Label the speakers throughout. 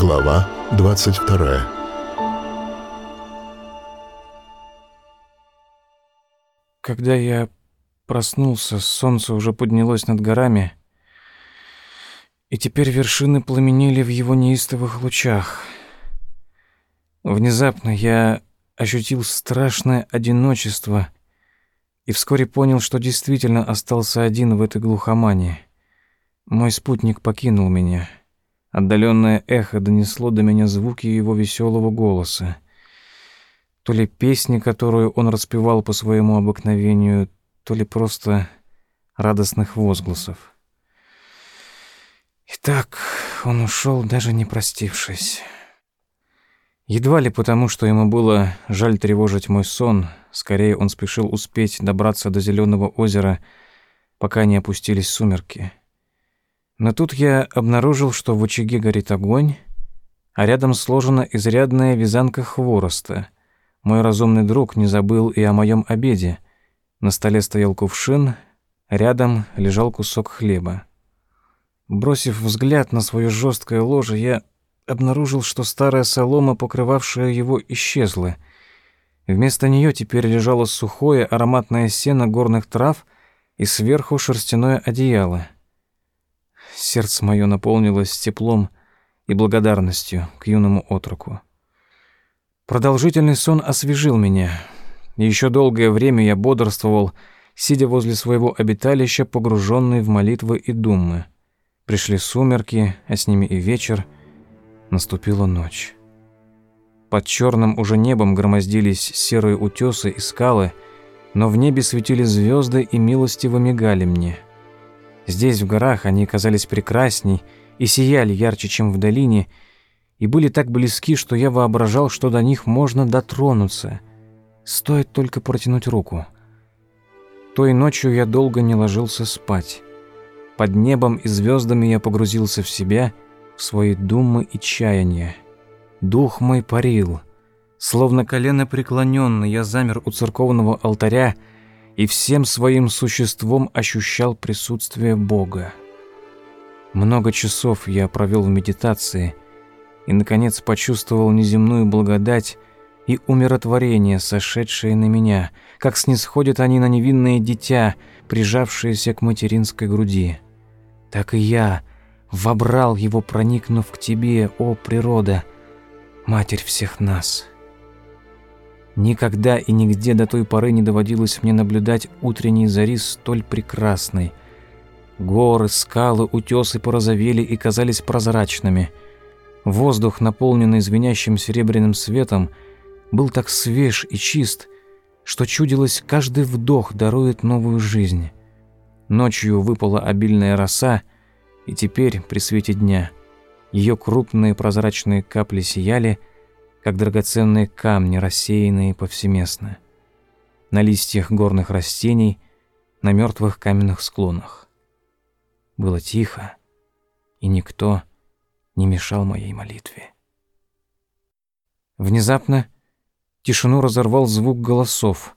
Speaker 1: Глава 22
Speaker 2: Когда я проснулся, солнце уже поднялось над горами, и теперь вершины пламенели в его неистовых лучах. Внезапно я ощутил страшное одиночество и вскоре понял, что действительно остался один в этой глухомане. Мой спутник покинул меня. Отдаленное эхо донесло до меня звуки его веселого голоса. То ли песни, которую он распевал по своему обыкновению, то ли просто радостных возгласов. Итак, он ушел, даже не простившись. Едва ли потому, что ему было жаль тревожить мой сон, скорее он спешил успеть добраться до зеленого озера, пока не опустились сумерки. Но тут я обнаружил, что в очаге горит огонь, а рядом сложена изрядная вязанка хвороста. Мой разумный друг не забыл и о моем обеде. На столе стоял кувшин, рядом лежал кусок хлеба. Бросив взгляд на свое жесткое ложе, я обнаружил, что старая солома, покрывавшая его, исчезла. Вместо нее теперь лежало сухое ароматное сено горных трав и сверху шерстяное одеяло. Сердце мое наполнилось теплом и благодарностью к юному отроку. Продолжительный сон освежил меня. Еще долгое время я бодрствовал, сидя возле своего обиталища, погруженный в молитвы и думы. Пришли сумерки, а с ними и вечер — Наступила ночь. Под черным уже небом громоздились серые утесы и скалы, но в небе светили звезды и милостиво мигали мне. Здесь, в горах, они казались прекрасней и сияли ярче, чем в долине, и были так близки, что я воображал, что до них можно дотронуться. Стоит только протянуть руку. Той ночью я долго не ложился спать. Под небом и звездами я погрузился в себя — свои думы и чаяния. Дух мой парил. Словно колено преклоненный, я замер у церковного алтаря и всем своим существом ощущал присутствие Бога. Много часов я провел в медитации и, наконец, почувствовал неземную благодать и умиротворение, сошедшее на меня, как снисходят они на невинное дитя, прижавшееся к материнской груди. Так и я — вобрал его, проникнув к тебе, о природа, матерь всех нас. Никогда и нигде до той поры не доводилось мне наблюдать утренней зари столь прекрасной. Горы, скалы, утесы порозовели и казались прозрачными. Воздух, наполненный звенящим серебряным светом, был так свеж и чист, что чудилось, каждый вдох дарует новую жизнь. Ночью выпала обильная роса, и теперь, при свете дня, ее крупные прозрачные капли сияли, как драгоценные камни, рассеянные повсеместно. На листьях горных растений, на мертвых каменных склонах. Было тихо, и никто не мешал моей молитве. Внезапно тишину разорвал звук голосов.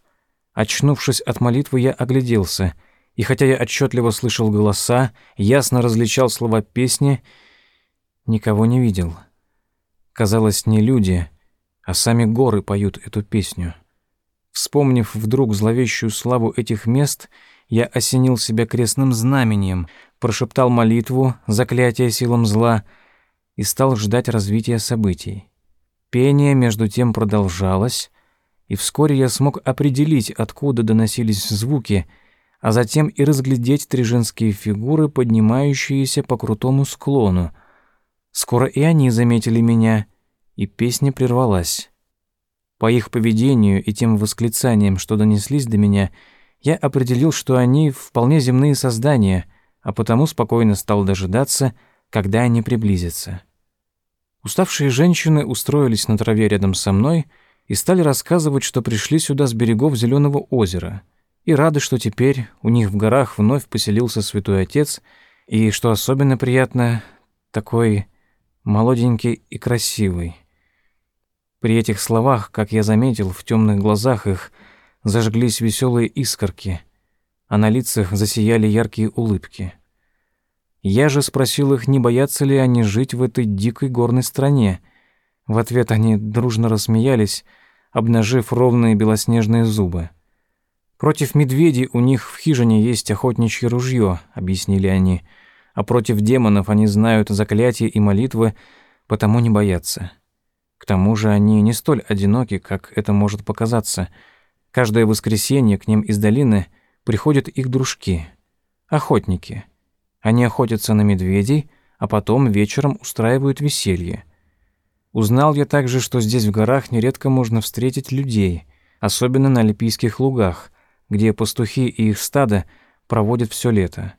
Speaker 2: Очнувшись от молитвы, я огляделся — и хотя я отчетливо слышал голоса, ясно различал слова песни, никого не видел. Казалось, не люди, а сами горы поют эту песню. Вспомнив вдруг зловещую славу этих мест, я осенил себя крестным знамением, прошептал молитву, заклятие силам зла и стал ждать развития событий. Пение между тем продолжалось, и вскоре я смог определить, откуда доносились звуки — а затем и разглядеть три женские фигуры, поднимающиеся по крутому склону. Скоро и они заметили меня, и песня прервалась. По их поведению и тем восклицаниям, что донеслись до меня, я определил, что они вполне земные создания, а потому спокойно стал дожидаться, когда они приблизятся. Уставшие женщины устроились на траве рядом со мной и стали рассказывать, что пришли сюда с берегов Зеленого озера — и рады, что теперь у них в горах вновь поселился святой отец, и, что особенно приятно, такой молоденький и красивый. При этих словах, как я заметил, в темных глазах их зажглись веселые искорки, а на лицах засияли яркие улыбки. Я же спросил их, не боятся ли они жить в этой дикой горной стране. В ответ они дружно рассмеялись, обнажив ровные белоснежные зубы. «Против медведей у них в хижине есть охотничье ружье», — объяснили они, «а против демонов они знают заклятия и молитвы, потому не боятся. К тому же они не столь одиноки, как это может показаться. Каждое воскресенье к ним из долины приходят их дружки, охотники. Они охотятся на медведей, а потом вечером устраивают веселье. Узнал я также, что здесь в горах нередко можно встретить людей, особенно на Альпийских лугах, где пастухи и их стадо проводят все лето.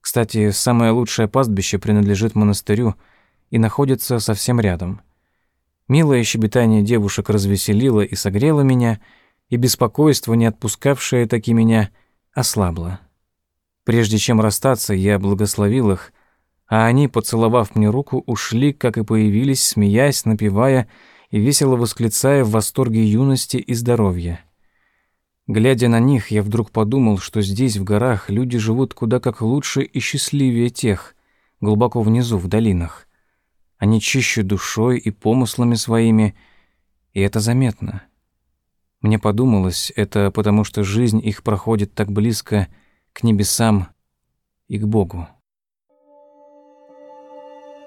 Speaker 2: Кстати, самое лучшее пастбище принадлежит монастырю и находится совсем рядом. Милое щебетание девушек развеселило и согрело меня, и беспокойство, не отпускавшее таки меня, ослабло. Прежде чем расстаться, я благословил их, а они, поцеловав мне руку, ушли, как и появились, смеясь, напевая и весело восклицая в восторге юности и здоровья. Глядя на них, я вдруг подумал, что здесь, в горах, люди живут куда как лучше и счастливее тех, глубоко внизу, в долинах. Они чище душой и помыслами своими, и это заметно. Мне подумалось, это потому что жизнь их проходит так близко к небесам и к Богу.